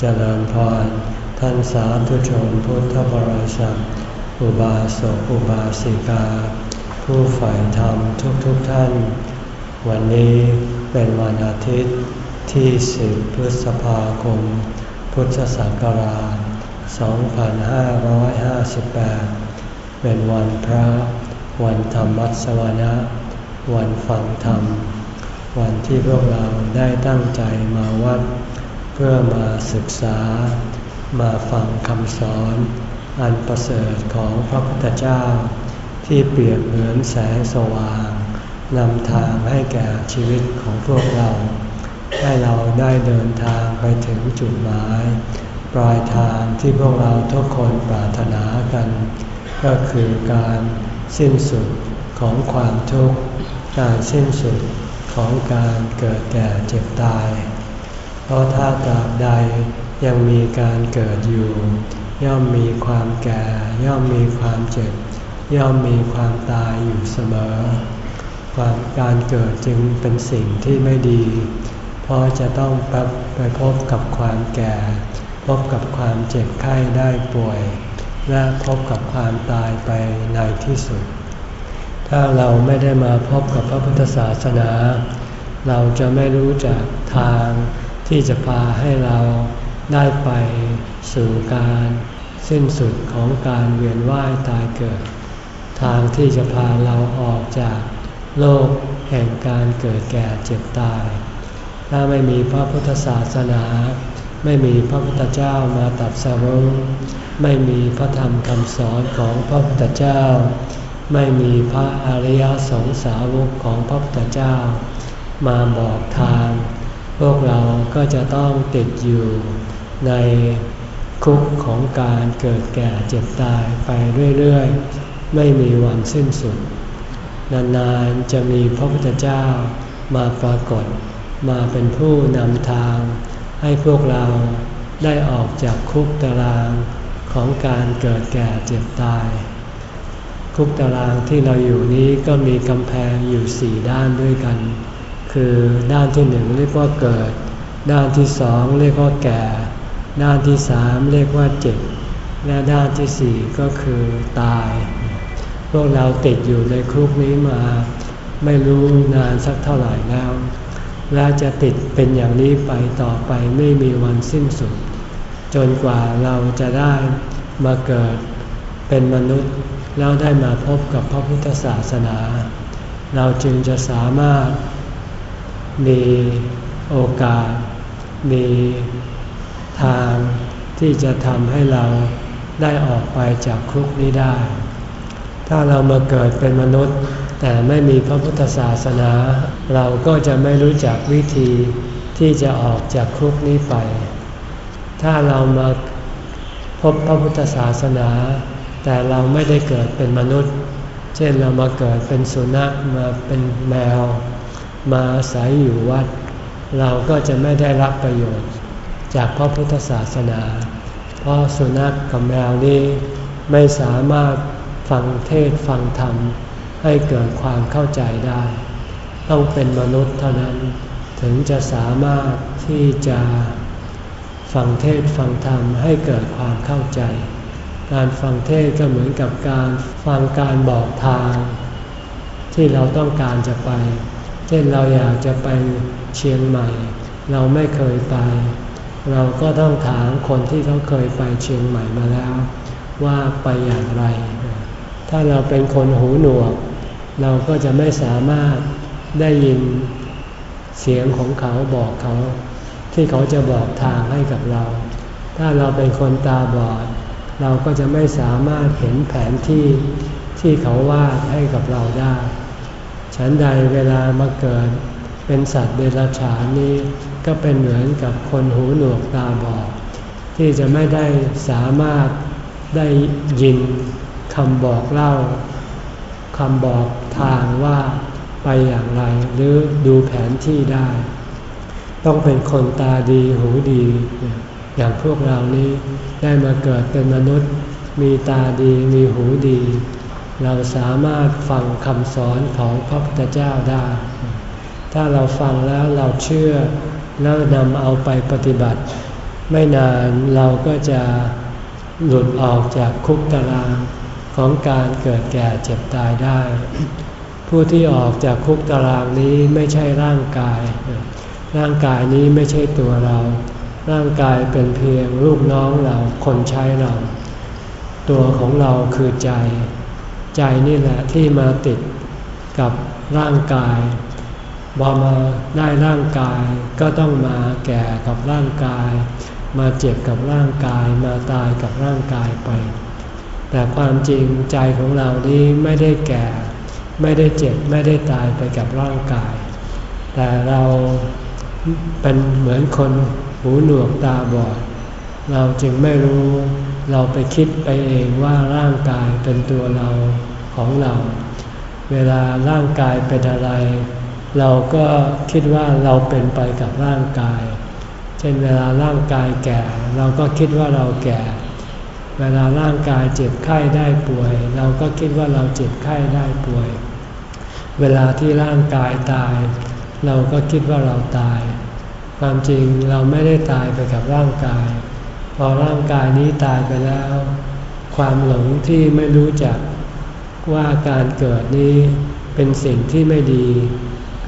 เจริญพรท่านสาธุชนพุทธบริษัทอุบาสกอุบาสิกา ผู้ใฝ่ธรรมทุกๆทท่าน วันนี้เป็นวันอาทิตย์ที่สิบพฤษภาคม พุทธศักราช 2558 เป็นวันพระ วันธรรมวัสวนะวันฟังธรรม วันที่พวกเราได้ตั้งใจมาวัด เพื่อมาศึกษามาฟังคำสอนอันประเสริฐของพระพุทธเจ้า ที่เปรียบเหมือนแสงสว่างนำทางให้แก่ชีวิตของพวกเรา ให้เราได้เดินทางไปถึงจุดหมาย ปลายทางที่พวกเราทุกคนปรารถนากัน ก็คือการสิ้นสุดของความทุกข์ การสิ้นสุดของการเกิดแก่เจ็บตาย เพราะถ้าตราบใดยังมีการเกิดอยู่ ย่อมมีความแก่ ย่อมมีความเจ็บ ย่อมมีความตายอยู่เสมอ ความการเกิดจึงเป็นสิ่งที่ไม่ดี เพราะจะต้องไปพบกับความแก่ พบกับความเจ็บไข้ได้ป่วย และพบกับความตายไปในที่สุด ถ้าเราไม่ได้มาพบกับพระพุทธศาสนา เราจะไม่รู้จักทาง ที่จะพาให้เราได้ไปสู่การสิ้นสุดของการเวียนว่ายตายเกิด ทางที่จะพาเราออกจากโลกแห่งการเกิดแก่เจ็บตาย ถ้าไม่มีพระพุทธศาสนา ไม่มีพระพุทธเจ้ามาตัดสรุปไม่มีพระธรรมคำสอนของพระพุทธเจ้า ไม่มีพระอริยสงสาวกของพระพุทธเจ้า มาบอกทาง พวกเราก็จะต้องติดอยู่ในคุกของการเกิดแก่เจ็บตายไปเรื่อยๆ ไม่มีวันสิ้นสุด นานๆ จะมีพระพุทธเจ้ามาปรากฏมาเป็นผู้นำทาง ให้พวกเราได้ออกจากคุกตารางของการเกิดแก่เจ็บตายทุกตารางที่เราอยู่นี้ก็มีกำแพงอยู่สี่ด้านด้วยกัน คือด้านที่หนึ่งเรียกว่าเกิด ด้านที่สองเรียกว่าแก่ ด้านที่สามเรียกว่าเจ็บ และด้านที่สี่ก็คือตาย พวกเราติดอยู่ในคุกนี้มา ไม่รู้นานสักเท่าไหร่แล้ว และจะติดเป็นอย่างนี้ไปต่อไปไม่มีวันสิ้นสุด จนกว่าเราจะได้มาเกิดเป็นมนุษย์แล้วได้มาพบกับพระพุทธศาสนา เราจึงจะสามารถ มีโอกาส มีทางที่จะทำให้เราได้ออกไปจากคุกนี้ได้ ถ้าเรามาเกิดเป็นมนุษย์ แต่ไม่มีพระพุทธศาสนา เราก็จะไม่รู้จักวิธีที่จะออกจากคุกนี้ไป ถ้าเรามาพบพระพุทธศาสนา แต่เราไม่ได้เกิดเป็นมนุษย์ เช่นเรามาเกิดเป็นสุนัขมาเป็นแมว มาอาศัยอยู่วัด เราก็จะไม่ได้รับประโยชน์ จากพระพุทธศาสนา เพราะสุนัขกับแมวนี้ไม่สามารถฟังเทศฟังธรรม ให้เกิดความเข้าใจได้ ต้องเป็นมนุษย์เท่านั้นถึงจะสามารถที่จะฟังเทศฟังธรรมให้เกิดความเข้าใจ การฟังเทศก็เหมือนกับการฟังการบอกทาง ที่เราต้องการจะไป เช่นเราอยากจะไปเชียงใหม่ เราไม่เคยไป เราก็ต้องถามคนที่เขาเคยไปเชียงใหม่มาแล้ว ว่าไปอย่างไร ถ้าเราเป็นคนหูหนวก เราก็จะไม่สามารถได้ยินเสียงของเขาบอกเขา ที่เขาจะบอกทางให้กับเรา ถ้าเราเป็นคนตาบอด เราก็จะไม่สามารถเห็นแผนที่ที่เขาวาดให้กับเราได้ ฉันใดเวลามาเกิด เป็นสัตว์เดรัจฉานนี้ ก็เป็นเหมือนกับคนหูหนวกตาบอดที่จะไม่ได้สามารถได้ยินคำบอกเล่าคำบอกทางว่าไปอย่างไร หรือดูแผนที่ได้ ต้องเป็นคนตาดีหูดี อย่างพวกเรานี้ได้มาเกิดเป็นมนุษย์ มีตาดีมีหูดี เราสามารถฟังคำสอนของพระพุทธเจ้าได้ ถ้าเราฟังแล้วเราเชื่อแล้วนำเอาไปปฏิบัติ ไม่นานเราก็จะหลุดออกจากคุกตารางของการเกิดแก่เจ็บตายได้ ผู้ที่ออกจากคุกตารางนี้ไม่ใช่ร่างกาย ร่างกายนี้ไม่ใช่ตัวเรา ร่างกายเป็นเพียงลูกน้องเราคนใช้เรา ตัวของเราคือใจ ใจนี่แหละที่มาติดกับร่างกายพอมาได้ร่างกายก็ต้องมาแก่กับร่างกาย มาเจ็บกับร่างกาย มาตายกับร่างกายไป แต่ความจริงใจของเรานี้ไม่ได้แก่ ไม่ได้เจ็บไม่ได้ตายไปกับร่างกาย แต่เราเป็นเหมือนคนหูหนวกตาบอด เราจึงไม่รู้เราไปคิดไปเองว่าร่างกายเป็นตัวเรา ของเรา เวลาร่างกายเป็นอะไร เราก็คิดว่าเราเป็นไปกับร่างกาย เช่นเวลาร่างกายแก่ เราก็คิดว่าเราแก่ เวลาร่างกายเจ็บไข้ได้ป่วย เราก็คิดว่าเราเจ็บไข้ได้ป่วย เวลาที่ร่างกายตาย เราก็คิดว่าเราตาย ความจริงเราไม่ได้ตายไปกับร่างกาย พอร่างกายนี้ตายไปแล้วความหลงที่ไม่รู้จัก ว่าการเกิดนี้เป็นสิ่งที่ไม่ดี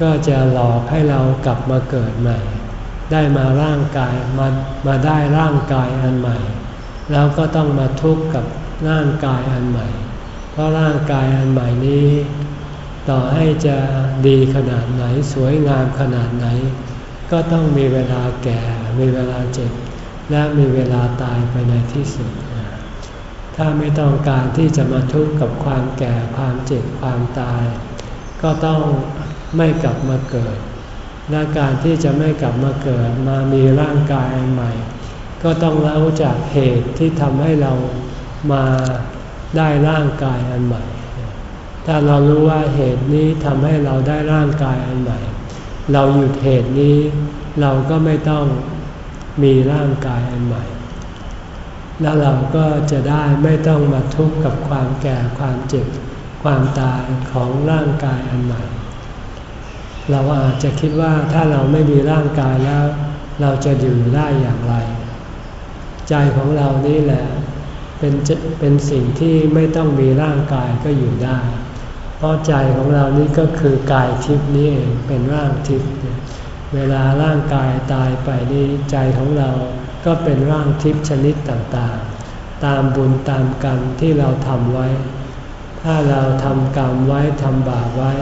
ก็จะหลอกให้เรากลับมาเกิดใหม่ ได้มาร่างกายมามาได้ร่างกายอันใหม่ แล้วก็ต้องมาทุกข์กับร่างกายอันใหม่ เพราะร่างกายอันใหม่นี้ ต่อให้จะดีขนาดไหนสวยงามขนาดไหน ก็ต้องมีเวลาแก่ มีเวลาเจ็บ และมีเวลาตายไปในที่สุด ถ้าไม่ต้องการที่จะมาทุกข์กับความแก่ความเจ็บความตาย ก็ต้องไม่กลับมาเกิด และการที่จะไม่กลับมาเกิดมามีร่างกายใหม่ ก็ต้องเล่าจากเหตุที่ทำให้เรามาได้ร่างกายอันใหม่ ถ้าเรารู้ว่าเหตุนี้ทำให้เราได้ร่างกายอันใหม่ เราหยุดเหตุนี้ เราก็ไม่ต้องมีร่างกายอันใหม่ แล้วเราก็จะได้ไม่ต้องมาทุกข์กับความแก่ความเจ็บ ความตายของร่างกายอันใหม่ เราอาจจะคิดว่าถ้าเราไม่มีร่างกายแล้ว เราจะอยู่ได้อย่างไร ใจของเรานี่แหละเป็นเป็นสิ่งที่ไม่ต้องมีร่างกายก็อยู่ได้ เพราะใจของเรานี่ก็คือกายทิพย์นี่เองเป็นร่างทิพย์เวลาร่างกายตายไปนี่ใจของเรา ก็เป็นร่างทิพย์ชนิดต่างๆ ตามบุญตามกรรมที่เราทำไว้ ถ้าเราทำกรรมไว้ทำบาปไว้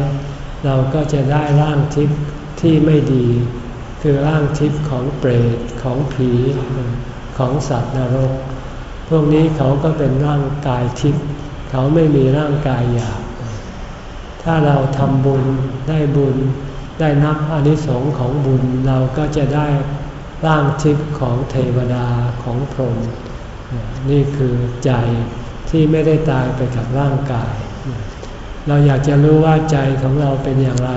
เราก็จะได้ร่างทิพย์ที่ไม่ดี คือร่างทิพย์ของเปรตของผีของสัตว์นรก พวกนี้เขาก็เป็นร่างกายทิพย์เขาไม่มีร่างกายหยาบ ถ้าเราทำบุญได้บุญได้นับอนิสงค์ของบุญเราก็จะได้ ร่างทิพย์ของเทวดาของพรหมนี่คือใจที่ไม่ได้ตายไปกับร่างกาย เราอยากจะรู้ว่าใจของเราเป็นอย่างไร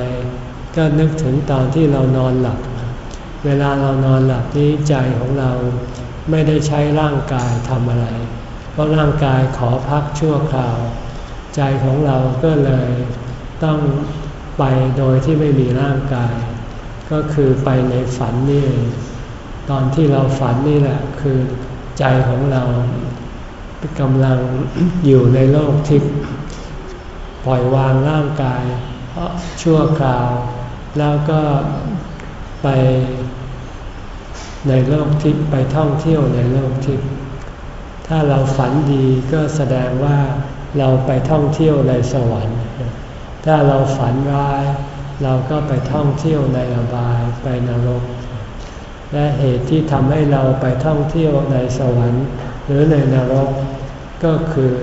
ก็นึกถึงตอนที่เรานอนหลับ เวลาเรานอนหลับนี้ใจของเราไม่ได้ใช้ร่างกายทำอะไร เพราะร่างกายขอพักชั่วคราว ใจของเราก็เลยต้องไปโดยที่ไม่มีร่างกาย ก็คือไปในฝันนี่ ตอนที่เราฝันนี่แหละคือใจของเรากำลังอยู่ในโลกทิพย์ปล่อยวางร่างกายชั่วคราว แล้วก็ไปในโลกทิพย์ไปท่องเที่ยวในโลกทิพย์ถ้าเราฝันดีก็แสดงว่าเราไปท่องเที่ยวในสวรรค์ ถ้าเราฝันร้าย เราก็ไปท่องเที่ยวในอบายไปนรก และเหตุที่ทำให้เราไปท่องเที่ยวในสวรรค์ หรือในนรก ก็คือ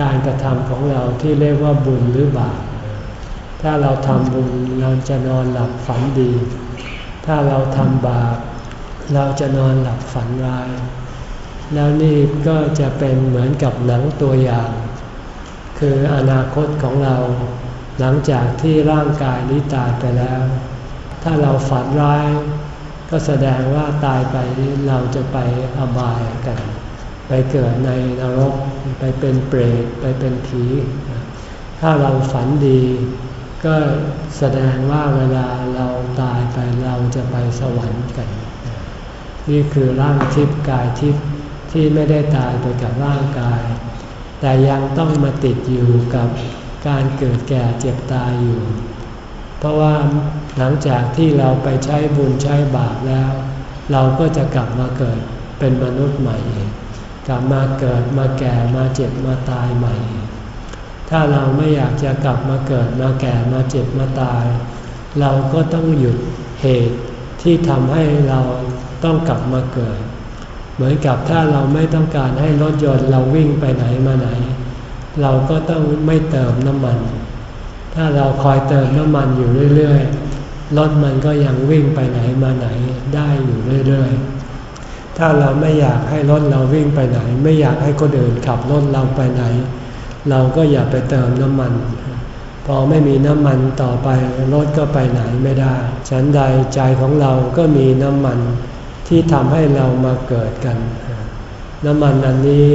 การกระทำของเราที่เรียกว่าบุญหรือบาป ถ้าเราทำบุญเราจะนอนหลับฝันดี ถ้าเราทำบาป เราจะนอนหลับฝันร้าย แล้วนี่ก็จะเป็นเหมือนกับหนังตัวอย่าง คืออนาคตของเราหลังจากที่ร่างกายนี้ตายไปแล้ว ถ้าเราฝันร้าย ก็แสดงว่าตายไปนี้เราจะไปอบายกัน ไปเกิดในนรก ไปเป็นเปรตไปเป็นผี ถ้าเราฝันดี ก็แสดงว่าเวลาเราตายไปเราจะไปสวรรค์กัน นี่คือร่างทิพย์กายทิพย์ที่ไม่ได้ตายไปกับร่างกาย แต่ยังต้องมาติดอยู่กับการเกิดแก่เจ็บตายอยู่ เพราะว่า หลังจากที่เราไปใช้บุญใช้บาปแล้ว เราก็จะกลับมาเกิดเป็นมนุษย์ใหม่อีกกลับมาเกิดมาแก่มาเจ็บมาตายใหม่อีกถ้าเราไม่อยากจะกลับมาเกิดมาแก่มาเจ็บมาตาย เราก็ต้องหยุดเหตุที่ทำให้เราต้องกลับมาเกิด เหมือนกับถ้าเราไม่ต้องการให้รถยนต์เราวิ่งไปไหนมาไหน เราก็ต้องไม่เติมน้ำมัน ถ้าเราคอยเติมน้ำมันอยู่เรื่อยๆ รถมันก็ยังวิ่งไปไหนมาไหนได้อยู่เรื่อยๆ ถ้าเราไม่อยากให้รถเราวิ่งไปไหน ไม่อยากให้คนอื่นขับรถเราไปไหน เราก็อย่าไปเติมน้ำมัน พอไม่มีน้ำมันต่อไปรถก็ไปไหนไม่ได้ ฉันใดใจของเราก็มีน้ำมันที่ทำให้เรามาเกิดกัน น้ำมันอันนี้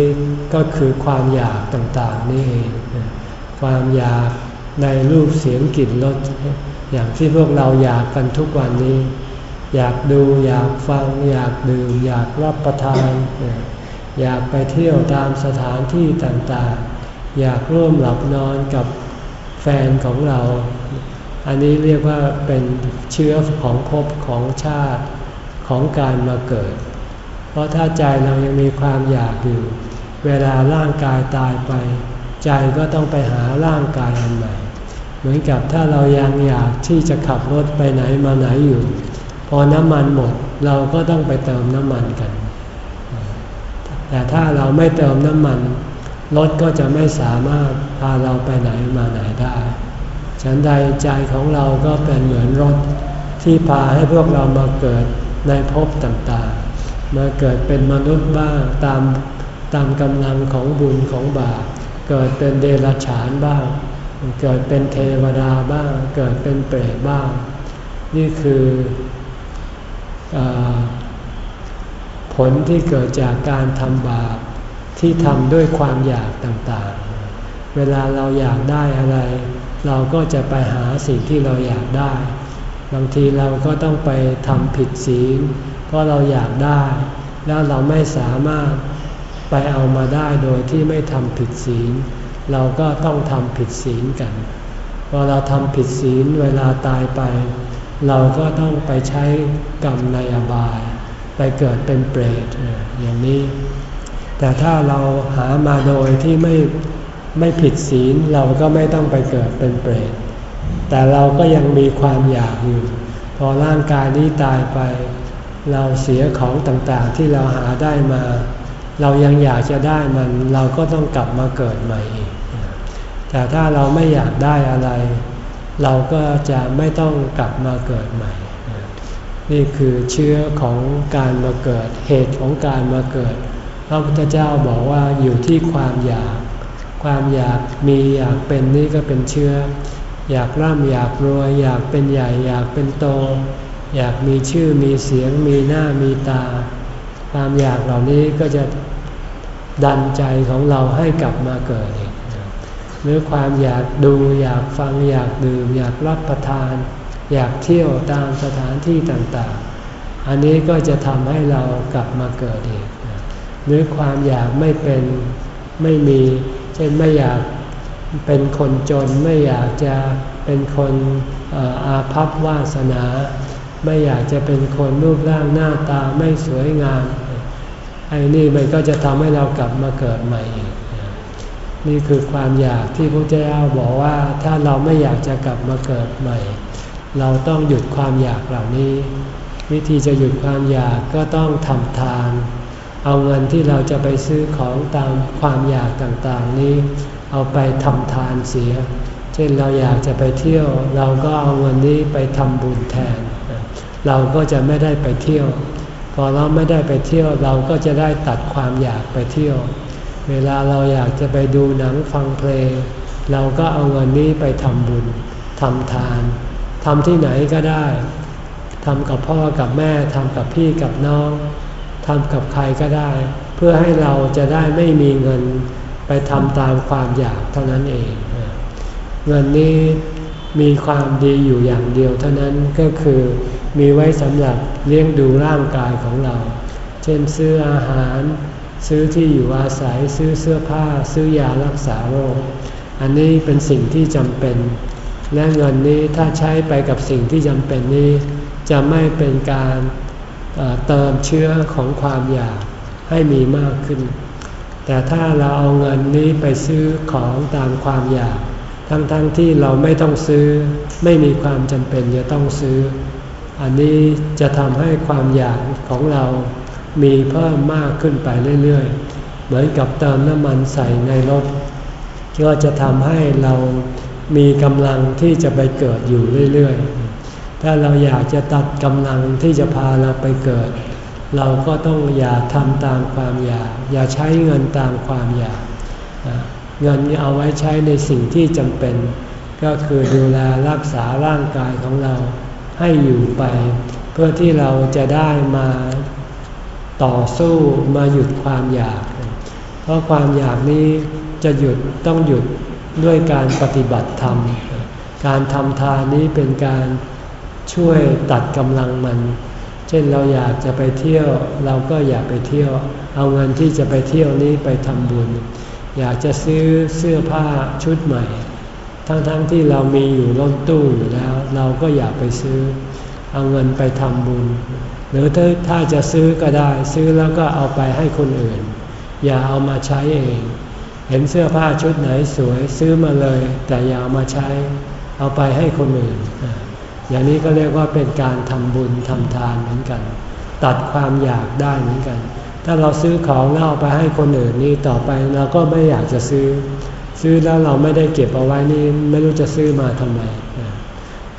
ก็คือความอยากต่างๆนี่เอง ความอยากในรูปเสียงกลิ่นรส อย่างที่พวกเราอยากกันทุกวันนี้ อยากดูอยากฟัง อยากดื่ม อยากรับประทาน อยากไปเที่ยวตามสถานที่ต่างๆ อยากร่วมหลับนอนกับแฟนของเรา อันนี้เรียกว่าเป็นเชื้อของภพของชาติของการมาเกิด เพราะถ้าใจเรายังมีความอยากอยู่ เวลาร่างกายตายไป ใจก็ต้องไปหาร่างกายอันใหม่ เหมือนกับถ้าเรายังอยากที่จะขับรถไปไหนมาไหนอยู่ พอน้ำมันหมดเราก็ต้องไปเติมน้ำมันกัน แต่ถ้าเราไม่เติมน้ำมันรถก็จะไม่สามารถพาเราไปไหนมาไหนได้ ฉันใดใจของเราก็เป็นเหมือนรถที่พาให้พวกเรามาเกิดในภพต่างๆ มาเกิดเป็นมนุษย์บ้างตามตามกำลังของบุญของบาป เกิดเป็นเดรัจฉานบ้าง เกิดเป็นเทวดาบ้าง เกิดเป็นเปรตบ้าง นี่คืออผลที่เกิดจากการทำบาปที่ทำด้วยความอยากต่างๆ เวลาเราอยากได้อะไร เราก็จะไปหาสิ่งที่เราอยากได้ บางทีเราก็ต้องไปทำผิดศีลเพราะเราอยากได้ แล้วเราไม่สามารถไปเอามาได้โดยที่ไม่ทำผิดศีล เราก็ต้องทำผิดศีลกันพอเราทำผิดศีลเวลาตายไป เราก็ต้องไปใช้กรรมในอบาย ไปเกิดเป็นเปรตอย่างนี้ แต่ถ้าเราหามาโดยที่ไม่ไม่ผิดศีลเราก็ไม่ต้องไปเกิดเป็นเปรต แต่เราก็ยังมีความอยากอยู่ พอร่างกายนี้ตายไป เราเสียของต่างๆที่เราหาได้มา เรายังอยากจะได้มันเราก็ต้องกลับมาเกิดใหม่อีก แต่ถ้าเราไม่อยากได้อะไร เราก็จะไม่ต้องกลับมาเกิดใหม่ นี่คือเชื้อของการมาเกิดเหตุของการมาเกิด พระพุทธเจ้าบอกว่าอยู่ที่ความอยาก ความอยากมีอยากเป็นนี่ก็เป็นเชื้อ อยากร่ำอยากรวย อยากเป็นใหญ่อยากเป็นโต อยากมีชื่อมีเสียง มีหน้ามีตา ความอยากเหล่านี้ก็จะดันใจของเราให้กลับมาเกิดอี หรือความอยากดู อยากฟังอยากดื่ม อยากรับประทาน อยากเที่ยวตามสถานที่ต่างๆ อันนี้ก็จะทำให้เรากลับมาเกิดอีก หรือความอยากไม่เป็นไม่มี เช่นไม่อยากเป็นคนจนไม่อยากจะเป็นคนอาภัพวาสนา ไม่อยากจะเป็นคนรูปร่างหน้าตาไม่สวยงามไอ้นี่มันก็จะทำให้เรากลับมาเกิดใหม่อีก นี่คือความอยากที่พระเจ้าบอกว่าถ้าเราไม่อยากจะกลับมาเกิดใหม่ เราต้องหยุดความอยากเหล่านี้ วิธีจะหยุดความอยากก็ต้องทำทาน เอาเงินที่เราจะไปซื้อของตามความอยากต่างๆนี้ เอาไปทำทานเสีย เช่นเราอยากจะไปเที่ยว เราก็เอาเงินนี้ไปทำบุญแทน เราก็จะไม่ได้ไปเที่ยว พอเราไม่ได้ไปเที่ยวเราก็จะได้ตัดความอยากไปเที่ยว เวลาเราอยากจะไปดูหนังฟังเพลง เราก็เอาเงินนี้ไปทำบุญทำทานทำที่ไหนก็ได้ทำกับพ่อกับแม่ทำกับพี่กับน้องทำกับใครก็ได้ เพื่อให้เราจะได้ไม่มีเงินไปทำตามความอยากเท่านั้นเอง เงินนี้มีความดีอยู่อย่างเดียวเท่านั้นก็คือมีไว้สำหรับเลี้ยงดูร่างกายของเรา เช่นซื้ออาหาร ซื้อที่อยู่อาศัยซื้อเสื้อผ้า ซื้อยารักษาโรค อันนี้เป็นสิ่งที่จำเป็น และเงินนี้ถ้าใช้ไปกับสิ่งที่จำเป็นนี้ จะไม่เป็นการเติมเชื้อของความอยากให้มีมากขึ้น แต่ถ้าเราเอาเงินนี้ไปซื้อของตามความอยาก ทั้งๆทที่เราไม่ต้องซื้อ ไม่มีความจำเป็นจะต้องซื้อ อันนี้จะทำให้ความอยากของเรา มีเพิ่มมากขึ้นไปเรื่อยๆ เหมือนกับเติมน้ำมันใส่ในรถ ก็จะทำให้เรามีกำลังที่จะไปเกิดอยู่เรื่อยๆ ถ้าเราอยากจะตัดกำลังที่จะพาเราไปเกิด เราก็ต้องอย่าทำตามความอยาก อย่าใช้เงินตามความอยาก เงินเอาไว้ใช้ในสิ่งที่จำเป็น ก็คือดูแลรักษาร่างกายของเราให้อยู่ไป เพื่อที่เราจะได้มา ต่อสู้มาหยุดความอยาก เพราะความอยากนี้จะหยุดต้องหยุดด้วยการปฏิบัติธรรม การทำทานนี้เป็นการช่วยตัดกำลังมัน เช่นเราอยากจะไปเที่ยวเราก็อยากไปเที่ยว เอาเงินที่จะไปเที่ยวนี้ไปทำบุญ อยากจะซื้อเสื้อผ้าชุดใหม่ ทั้งๆทที่เรามีอยู่ล้นตู้อยู่แล้ว เราก็อยากไปซื้อ เอาเงินไปทำบุญ หรือถ้าถ้าจะซื้อก็ได้ซื้อแล้วก็เอาไปให้คนอื่น อย่าเอามาใช้เอง เห็นเสื้อผ้าชุดไหนสวยซื้อมาเลย แต่อย่าเอามาใช้ เอาไปให้คนอื่น อย่างนี้ก็เรียกว่าเป็นการทำบุญทำทานเหมือนกัน ตัดความอยากได้เหมือนกัน ถ้าเราซื้อของแล้วเอาไปให้คนอื่นนี่ต่อไปเราก็ไม่อยากจะซื้อ ซื้อแล้วเราไม่ได้เก็บเอาไว้นี่ไม่รู้จะซื้อมาทำไม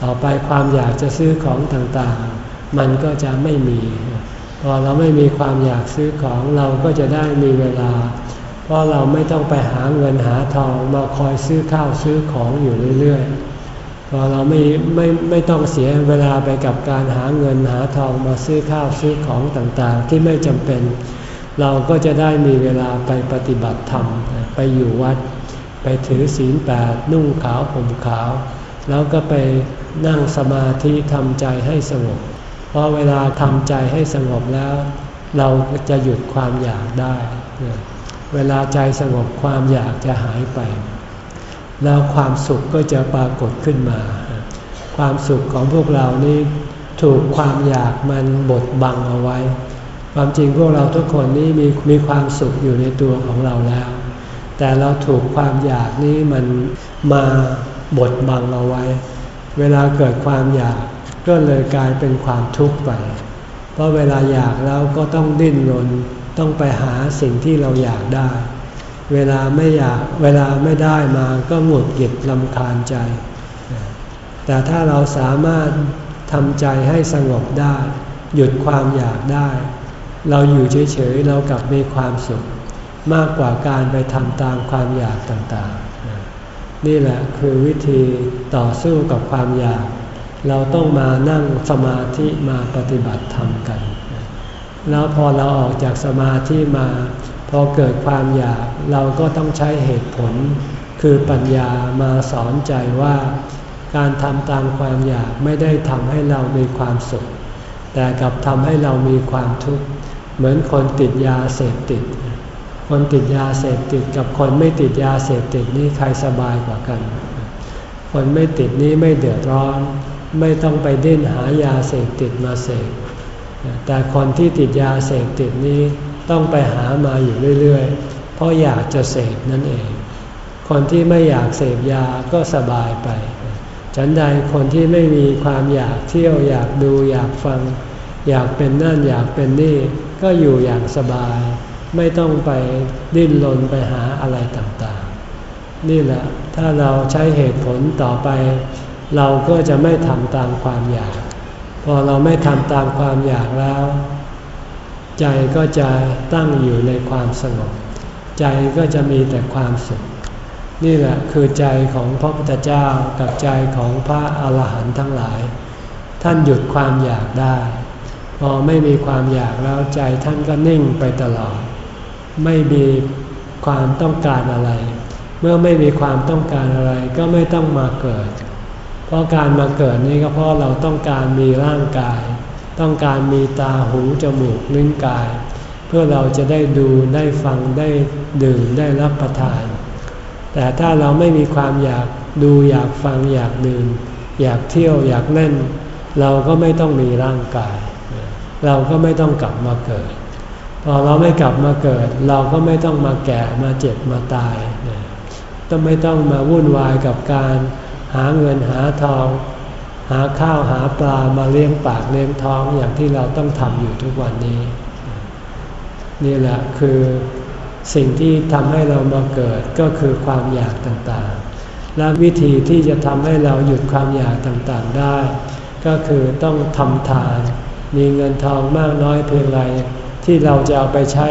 ต่อไปความอยากจะซื้อของต่างๆ มันก็จะไม่มี พอเราไม่มีความอยากซื้อของเราก็จะได้มีเวลา เพราะเราไม่ต้องไปหาเงินหาทองมาคอยซื้อข้าวซื้อของอยู่เรื่อยๆ พอเราไม่ไม่ไม่ต้องเสียเวลาไปกับการหาเงินหาทองมาซื้อข้าวซื้อของต่างๆ ที่ไม่จำเป็น เราก็จะได้มีเวลาไปปฏิบัติธรรมไปอยู่วัด ไปถือศีลแปดนุ่งขาวผมขาว แล้วก็ไป นั่งสมาธิทำใจให้สงบ เพราะเวลาทำใจให้สงบแล้ว เราจะหยุดความอยากได้ เวลาใจสงบความอยากจะหายไป แล้วความสุขก็จะปรากฏขึ้นมา ความสุขของพวกเรานี่ถูกความอยากมันบดบังเอาไว้ ความจริงพวกเราทุกคนนี่มีมีความสุขอยู่ในตัวของเราแล้ว แต่เราถูกความอยากนี้มันมาบดบังเอาไว้ เวลาเกิดความอยากก็เลยกลายเป็นความทุกข์ไป เพราะเวลาอยากแล้วก็ต้องดิ้นรนต้องไปหาสิ่งที่เราอยากได้ เวลาไม่อยากเวลาไม่ได้มาก็หงุดหงิดลำคาญใจ แต่ถ้าเราสามารถทำใจให้สงบได้ หยุดความอยากได้ เราอยู่เฉยๆเรากลับมีความสุข มากกว่าการไปทำตามความอยากต่างๆ นี่แหละคือวิธีต่อสู้กับความอยาก เราต้องมานั่งสมาธิมาปฏิบัติธรรมกัน แล้วพอเราออกจากสมาธิมา พอเกิดความอยากเราก็ต้องใช้เหตุผล คือปัญญามาสอนใจว่า การทำตามความอยากไม่ได้ทำให้เรามีความสุข แต่กลับทำให้เรามีความทุกข์ เหมือนคนติดยาเสพติด คนติดยาเสพติดกับคนไม่ติดยาเสพติดนี่ใครสบายกว่ากัน คนไม่ติดนี้ไม่เดือดร้อน ไม่ต้องไปดิ้นหายาเสพติดมาเสพแต่คนที่ติดยาเสพติดนี้ต้องไปหามาอยู่เรื่อยๆ เพราะอยากจะเสพนั่นเอง คนที่ไม่อยากเสพยาก็สบายไป ฉันใดคนที่ไม่มีความอยากเที่ยวอยากดูอยากฟัง อยากเป็นนั่นอยากเป็นนี่ ก็อยู่อย่างสบาย ไม่ต้องไปดิ้นรนไปหาอะไรต่างๆ นี่แหละ ถ้าเราใช้เหตุผลต่อไป เราก็จะไม่ทำตามความอยาก พอเราไม่ทำตามความอยากแล้ว ใจก็จะตั้งอยู่ในความสงบ ใจก็จะมีแต่ความสุข นี่แหละคือใจของพระพุทธเจ้ากับใจของพระอาหารหันต์ทั้งหลาย ท่านหยุดความอยากได้ พอไม่มีความอยากแล้วใจท่านก็นิ่งไปตลอด ไม่มีความต้องการอะไร เมื่อไม่มีความต้องการอะไรก็ไม่ต้องมาเกิด เพราะการมาเกิดนี้ก็เพราะเราต้องการมีร่างกาย ต้องการมีตาหูจมูกลิ้นกาย เพื่อเราจะได้ดูได้ฟังได้ดื่มได้รับประทาน แต่ถ้าเราไม่มีความอยากดูอยากฟังอยากดื่มอยากเที่ยวอยากเล่น เราก็ไม่ต้องมีร่างกาย เราก็ไม่ต้องกลับมาเกิด พอเราไม่กลับมาเกิด เราก็ไม่ต้องมาแก่มาเจ็บมาตายต้องไม่ต้องมาวุ่นวายกับการหาเงินหาทอง หาข้าวหาปลามาเลี้ยงปากเลี้ยงท้องอย่างที่เราต้องทำอยู่ทุกวันนี้ นี่แหละคือสิ่งที่ทำให้เรามาเกิดก็คือความอยากต่างๆ และวิธีที่จะทำให้เราหยุดความอยากต่างๆได้ ก็คือต้องทำทาน มีเงินทองมากน้อยเพียงไร ที่เราจะเอาไปใช้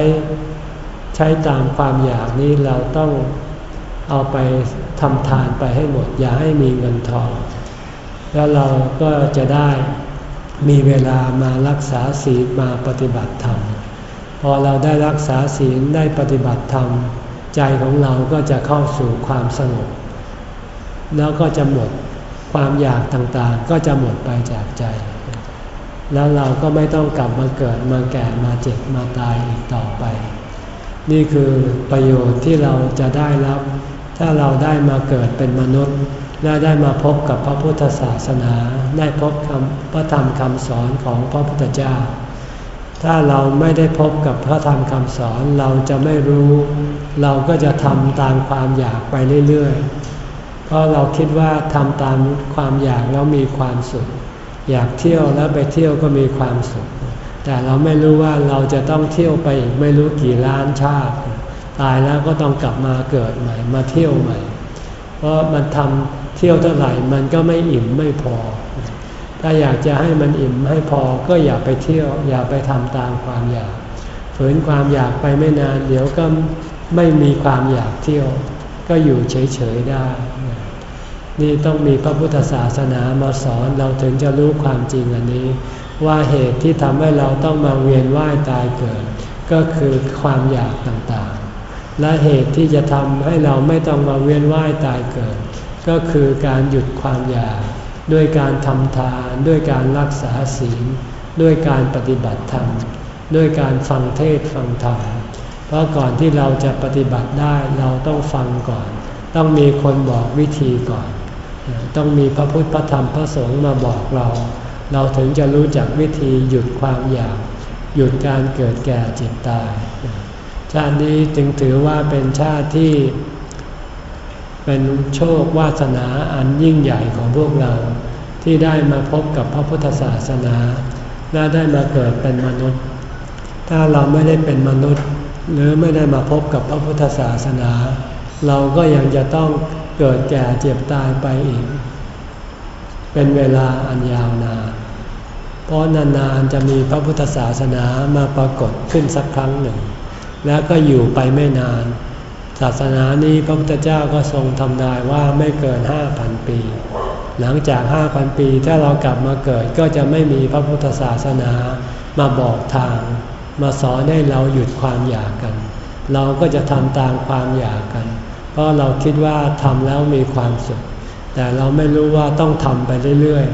ใช้ตามความอยากนี้เราต้องเอาไปทำทานไปให้หมด อย่าให้มีเงินทอง แล้วเราก็จะได้มีเวลามารักษาศีลมาปฏิบัติธรรมพอเราได้รักษาศีลได้ปฏิบัติธรรม ใจของเราก็จะเข้าสู่ความสงบแล้วก็จะหมดความอยากต่างๆ ก็จะหมดไปจากใจ แล้วเราก็ไม่ต้องกลับมาเกิดมาแก่มาเจ็บมาตายอีกต่อไป นี่คือประโยชน์ที่เราจะได้รับ ถ้าเราได้มาเกิดเป็นมนุษย์และได้มาพบกับพระพุทธศาสนา ได้พบคำพระธรรมคำสอนของพระพุทธเจ้า ถ้าเราไม่ได้พบกับพระธรรมคำสอนเราจะไม่รู้ เราก็จะทำตามความอยากไปเรื่อยๆ เพราะเราคิดว่าทำตามความอยากแล้วมีความสุข อยากเที่ยวแล้วไปเที่ยวก็มีความสุข แต่เราไม่รู้ว่าเราจะต้องเที่ยวไปอีกไม่รู้กี่ล้านชาติ ตายแล้วก็ต้องกลับมาเกิดใหม่ มาเที่ยวใหม่ เพราะมันทำเที่ยวเท่าไหร่มันก็ไม่อิ่มไม่พอ ถ้าอยากจะให้มันอิ่มให้พอก็อย่าไปเที่ยว อย่าไปทำตามความอยากฝืนความอยากไปไม่นาน เดี๋ยวก็ไม่มีความอยากเที่ยว ก็อยู่เฉยๆได้ นี่ต้องมีพระพุทธศาสนามาสอนเราถึงจะรู้ความจริงอันนี้ ว่าเหตุที่ทำให้เราต้องมาเวียนว่ายตายเกิด ก็คือความอยากต่างๆ และเหตุที่จะทำให้เราไม่ต้องมาเวียนว่ายตายเกิด ก็คือการหยุดความอยาก ด้วยการทำทาน ด้วยการรักษาศีลด้วยการปฏิบัติธรรมด้วยการฟังเทศฟังธรรมเพราะก่อนที่เราจะปฏิบัติได้เราต้องฟังก่อน ต้องมีคนบอกวิธีก่อน ต้องมีพระพุทธพระธรรมพระสงฆ์มาบอกเรา เราถึงจะรู้จักวิธีหยุดความอยาก หยุดการเกิดแก่เจ็บตาย ชาตินี้จึงถือว่าเป็นชาติที่ เป็นโชควาสนาอันยิ่งใหญ่ของพวกเรา ที่ได้มาพบกับพระพุทธศาสนาและได้มาเกิดเป็นมนุษย์ ถ้าเราไม่ได้เป็นมนุษย์ หรือไม่ได้มาพบกับพระพุทธศาสนา เราก็ยังจะต้อง เกิดแก่เจ็บตายไปอีก เป็นเวลาอันยาวนาน เพราะนานๆจะมีพระพุทธศาสนามาปรากฏขึ้นสักครั้งหนึ่ง แล้วก็อยู่ไปไม่นาน ศาสนานี้พระพุทธเจ้าก็ทรงทำนายว่าไม่เกินห้าพันปี หลังจากห้าพันปีถ้าเรากลับมาเกิดก็จะไม่มีพระพุทธศาสนามาบอกทาง มาสอนให้เราหยุดความอยากกัน เราก็จะทำตามความอยากกัน เพราะเราคิดว่าทำแล้วมีความสุข แต่เราไม่รู้ว่าต้องทำไปเรื่อย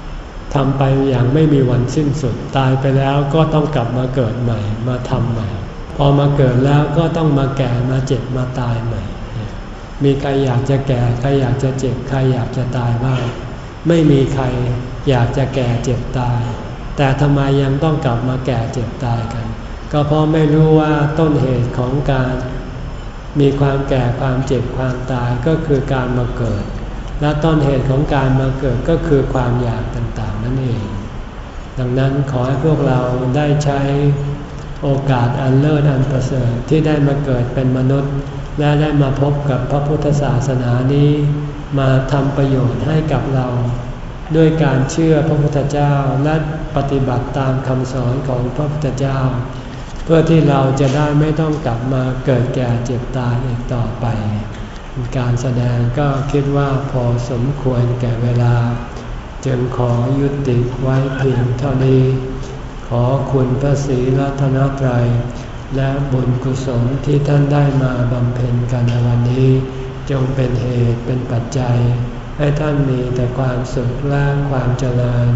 ๆทำไปอย่างไม่มีวันสิ้นสุด ตายไปแล้วก็ต้องกลับมาเกิดใหม่ มาทำใหม่ พอมาเกิดแล้วก็ต้องมาแก่มาเจ็บมาตายใหม่ มีใครอยากจะแก่ ใครอยากจะเจ็บ ใครอยากจะตายบ้าง ไม่มีใครอยากจะแก่เจ็บตาย แต่ทำไมยังต้องกลับมาแก่เจ็บตายกัน ก็เพราะไม่รู้ว่าต้นเหตุของการ มีความแก่ความเจ็บความตายก็คือการมาเกิด และต้นเหตุของการมาเกิดก็คือความอยากต่างๆ นั่นเอง ดังนั้นขอให้พวกเราได้ใช้โอกาสอันเลิศอันประเสริฐที่ได้มาเกิดเป็นมนุษย์ และได้มาพบกับพระพุทธศาสนานี้ มาทำประโยชน์ให้กับเรา ด้วยการเชื่อพระพุทธเจ้าและปฏิบัติตามคำสอนของพระพุทธเจ้า เพื่อที่เราจะได้ไม่ต้องกลับมาเกิดแก่เจ็บตายอีกต่อไป การแสดงก็คิดว่าพอสมควรแก่เวลา จึงขอยุติไว้เพียงเท่านี้ ขอคุณพระศรีรัตนตรัย และบุญกุศลที่ท่านได้มาบำเพ็ญกันในวันนี้ จงเป็นเหตุเป็นปัจจัย ให้ท่านมีแต่ความสุขและความเจริญ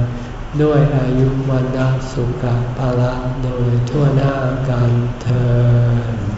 ด้วยอายุวันสุขภาระโดยทั่วหน้ากันเธอ